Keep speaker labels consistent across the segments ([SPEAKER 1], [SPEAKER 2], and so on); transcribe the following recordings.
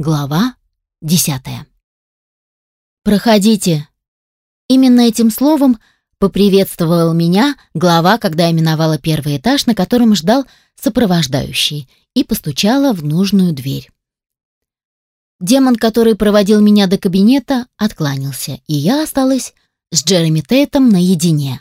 [SPEAKER 1] Глава десятая. «Проходите». Именно этим словом поприветствовал меня глава, когда я миновала первый этаж, на котором ждал сопровождающий, и постучала в нужную дверь. Демон, который проводил меня до кабинета, откланялся, и я осталась с Джереми Тейтом наедине.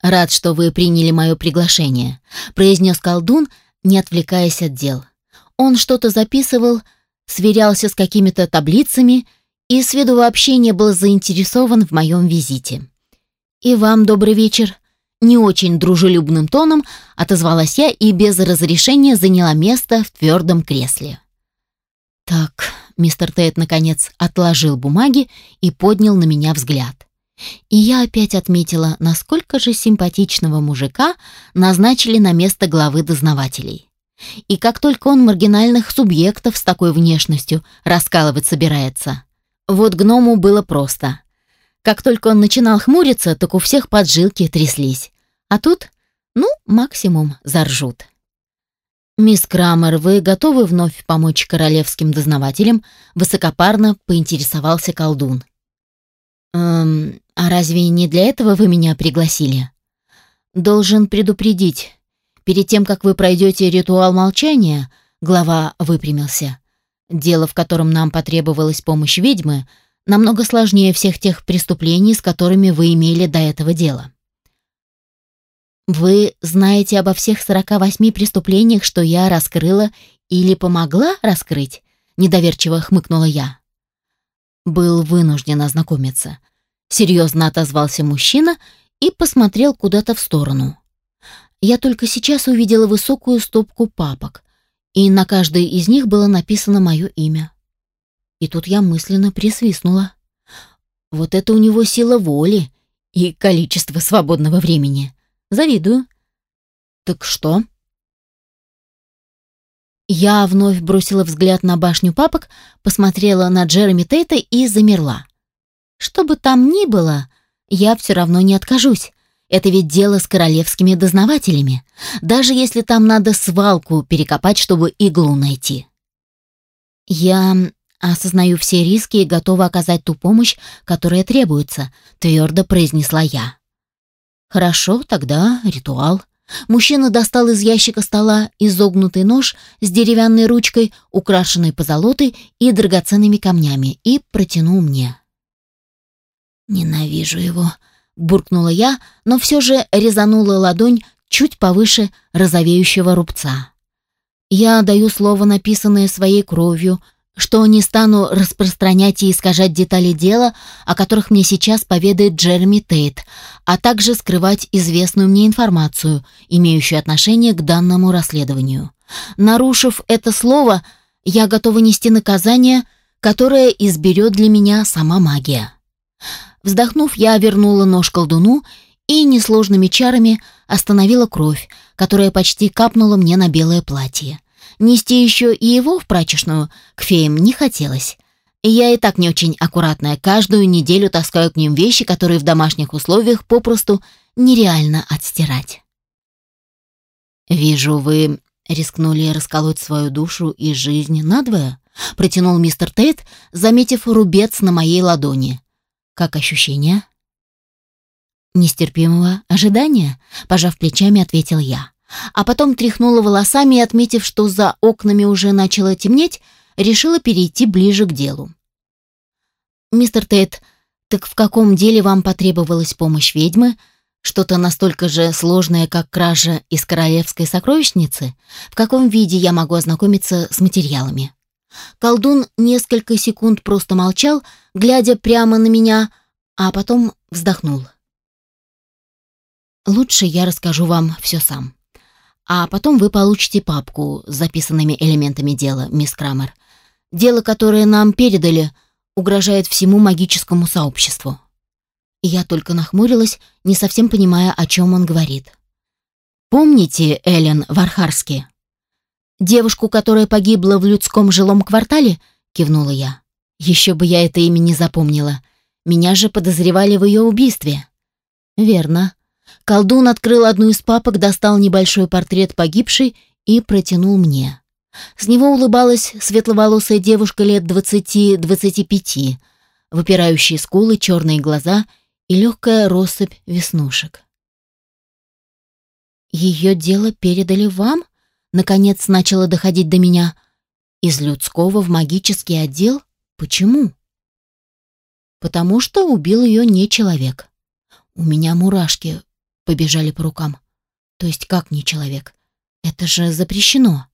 [SPEAKER 1] «Рад, что вы приняли мое приглашение», — произнес колдун, не отвлекаясь от дел. Он что-то записывал, сверялся с какими-то таблицами и с виду вообще не был заинтересован в моем визите. «И вам добрый вечер», — не очень дружелюбным тоном отозвалась я и без разрешения заняла место в твердом кресле. «Так», — мистер Тейт наконец отложил бумаги и поднял на меня взгляд. И я опять отметила, насколько же симпатичного мужика назначили на место главы дознавателей. И как только он маргинальных субъектов с такой внешностью раскалывать собирается. Вот гному было просто. Как только он начинал хмуриться, так у всех поджилки тряслись. А тут, ну, максимум заржут. «Мисс Крамер, вы готовы вновь помочь королевским дознавателям?» Высокопарно поинтересовался колдун. «Эм, а разве не для этого вы меня пригласили?» «Должен предупредить. Перед тем, как вы пройдете ритуал молчания, глава выпрямился. Дело, в котором нам потребовалась помощь ведьмы, намного сложнее всех тех преступлений, с которыми вы имели до этого дело. Вы знаете обо всех 48 преступлениях, что я раскрыла или помогла раскрыть? Недоверчиво хмыкнула я. Был вынужден ознакомиться. Серьезно отозвался мужчина и посмотрел куда-то в сторону. Я только сейчас увидела высокую стопку папок, и на каждой из них было написано мое имя. И тут я мысленно присвистнула. Вот это у него сила воли и количество свободного времени. Завидую. Так что? Я вновь бросила взгляд на башню папок, посмотрела на Джереми Тейта и замерла. Что бы там ни было, я все равно не откажусь. Это ведь дело с королевскими дознавателями, даже если там надо свалку перекопать, чтобы иглу найти. Я осознаю все риски и готова оказать ту помощь, которая требуется, твердо произнесла я. Хорошо, тогда ритуал. Мужчина достал из ящика стола изогнутый нож с деревянной ручкой, украшенной позолотой и драгоценными камнями, и протянул мне. «Ненавижу его», буркнула я, но все же резанула ладонь чуть повыше розовеющего рубца. Я даю слово, написанное своей кровью, что не стану распространять и искажать детали дела, о которых мне сейчас поведает Джереми Тейт, а также скрывать известную мне информацию, имеющую отношение к данному расследованию. Нарушив это слово, я готова нести наказание, которое изберет для меня сама магия. Вздохнув, я вернула нож колдуну и несложными чарами остановила кровь, которая почти капнула мне на белое платье. Нести еще и его в прачечную к феям не хотелось. Я и так не очень аккуратная, каждую неделю таскаю к ним вещи, которые в домашних условиях попросту нереально отстирать. «Вижу, вы рискнули расколоть свою душу и жизнь надвое», протянул мистер Тейт, заметив рубец на моей ладони. Как ощущения? Нестерпимого ожидания, пожав плечами, ответил я. А потом тряхнула волосами и, отметив, что за окнами уже начало темнеть, решила перейти ближе к делу. «Мистер Тейт, так в каком деле вам потребовалась помощь ведьмы? Что-то настолько же сложное, как кража из королевской сокровищницы? В каком виде я могу ознакомиться с материалами?» Колдун несколько секунд просто молчал, глядя прямо на меня, а потом вздохнул. «Лучше я расскажу вам все сам. А потом вы получите папку с записанными элементами дела, мисс Крамер. Дело, которое нам передали, угрожает всему магическому сообществу». Я только нахмурилась, не совсем понимая, о чем он говорит. «Помните Эллен Вархарски?» «Девушку, которая погибла в людском жилом квартале?» — кивнула я. «Еще бы я это имя не запомнила. Меня же подозревали в ее убийстве». «Верно». Колдун открыл одну из папок, достал небольшой портрет погибшей и протянул мне. С него улыбалась светловолосая девушка лет двадцати-двадцати пяти, выпирающие скулы, черные глаза и легкая россыпь веснушек. «Ее дело передали вам?» Наконец начало доходить до меня. «Из людского в магический отдел? Почему?» «Потому что убил ее не человек. У меня мурашки побежали по рукам. То есть как не человек? Это же запрещено.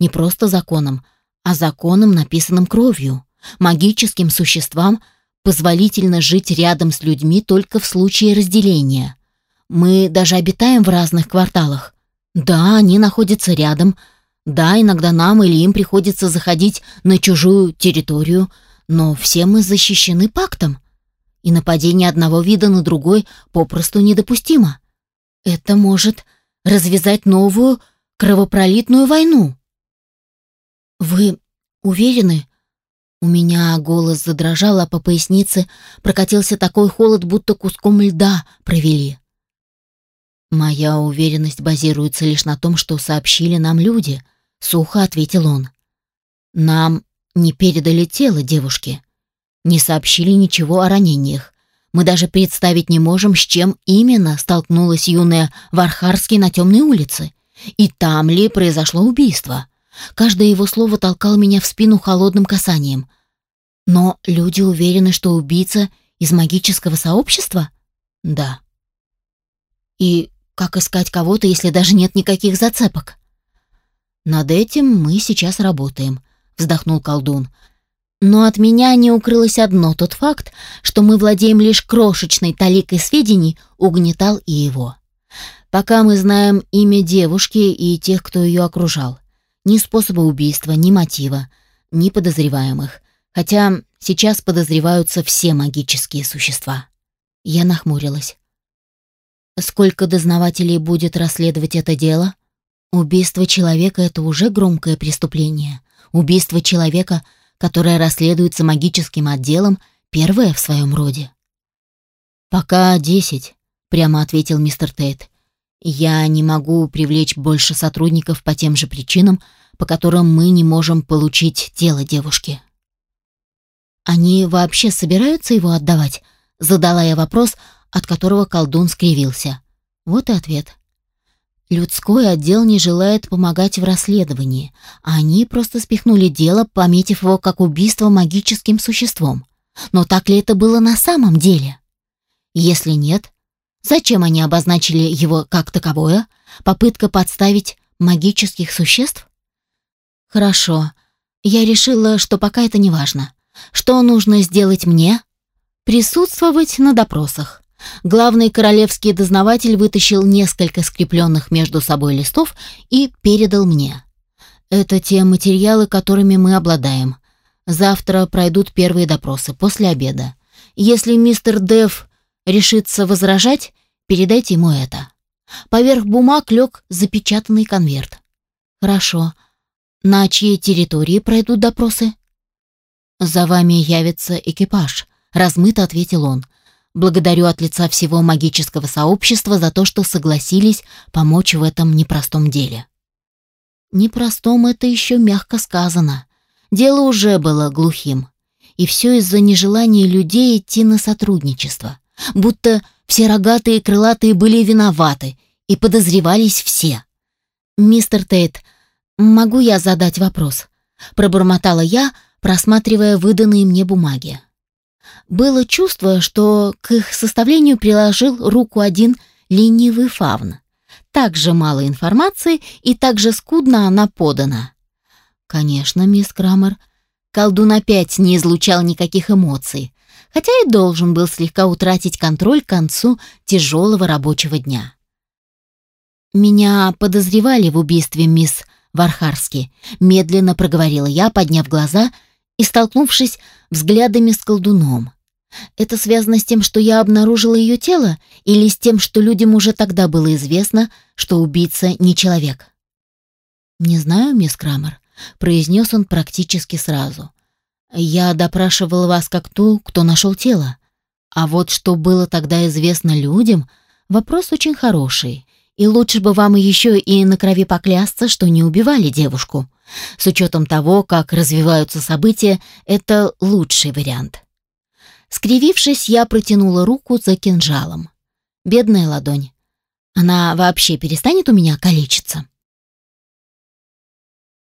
[SPEAKER 1] Не просто законом, а законом, написанным кровью. Магическим существам позволительно жить рядом с людьми только в случае разделения. Мы даже обитаем в разных кварталах. Да, они находятся рядом. Да, иногда нам или им приходится заходить на чужую территорию, но все мы защищены пактом. И нападение одного вида на другой попросту недопустимо. Это может развязать новую кровопролитную войну. Вы уверены? У меня голос задрожал, а по пояснице прокатился такой холод, будто куском льда провели. Моя уверенность базируется лишь на том, что сообщили нам люди, сухо ответил он. Нам не передали тело девушки, не сообщили ничего о ранениях. Мы даже представить не можем, с чем именно столкнулась юная Вархарский на темной улице. И там ли произошло убийство. Каждое его слово толкало меня в спину холодным касанием. Но люди уверены, что убийца из магического сообщества? Да. И как искать кого-то, если даже нет никаких зацепок? Над этим мы сейчас работаем, вздохнул колдун. Но от меня не укрылось одно тот факт, что мы владеем лишь крошечной таликой сведений, угнетал и его. Пока мы знаем имя девушки и тех, кто ее окружал. Ни способа убийства, ни мотива, ни подозреваемых. Хотя сейчас подозреваются все магические существа. Я нахмурилась. Сколько дознавателей будет расследовать это дело? Убийство человека — это уже громкое преступление. Убийство человека — которая расследуется магическим отделом, первая в своем роде. «Пока десять», — прямо ответил мистер Тейт. «Я не могу привлечь больше сотрудников по тем же причинам, по которым мы не можем получить тело девушки». «Они вообще собираются его отдавать?» — задала я вопрос, от которого колдун скривился. Вот и ответ. Людской отдел не желает помогать в расследовании, они просто спихнули дело, пометив его как убийство магическим существом. Но так ли это было на самом деле? Если нет, зачем они обозначили его как таковое? Попытка подставить магических существ? Хорошо. Я решила, что пока это не важно. Что нужно сделать мне? Присутствовать на допросах. Главный королевский дознаватель вытащил несколько скрепленных между собой листов и передал мне. Это те материалы, которыми мы обладаем. Завтра пройдут первые допросы, после обеда. Если мистер Дев решится возражать, передайте ему это. Поверх бумаг лег запечатанный конверт. Хорошо. На чьей территории пройдут допросы? За вами явится экипаж, размыто ответил он. Благодарю от лица всего магического сообщества за то, что согласились помочь в этом непростом деле. Непростом это еще мягко сказано. Дело уже было глухим. И все из-за нежелания людей идти на сотрудничество. Будто все рогатые и крылатые были виноваты, и подозревались все. «Мистер Тейт, могу я задать вопрос?» Пробормотала я, просматривая выданные мне бумаги. Было чувство, что к их составлению приложил руку один ленивый фавн. Так же мало информации и так же скудно она подана. Конечно, мисс Крамер, колдун опять не излучал никаких эмоций, хотя и должен был слегка утратить контроль к концу тяжелого рабочего дня. «Меня подозревали в убийстве мисс Вархарски», медленно проговорила я, подняв глаза и столкнувшись взглядами с колдуном. Это связано с тем, что я обнаружила ее тело, или с тем, что людям уже тогда было известно, что убийца не человек? «Не знаю, мисс Крамер», — произнес он практически сразу. «Я допрашивала вас как ту, кто нашел тело. А вот что было тогда известно людям, вопрос очень хороший. И лучше бы вам еще и на крови поклясться, что не убивали девушку», С учетом того, как развиваются события, это лучший вариант. Скривившись, я протянула руку за кинжалом. Бедная ладонь. Она вообще перестанет у меня калечиться?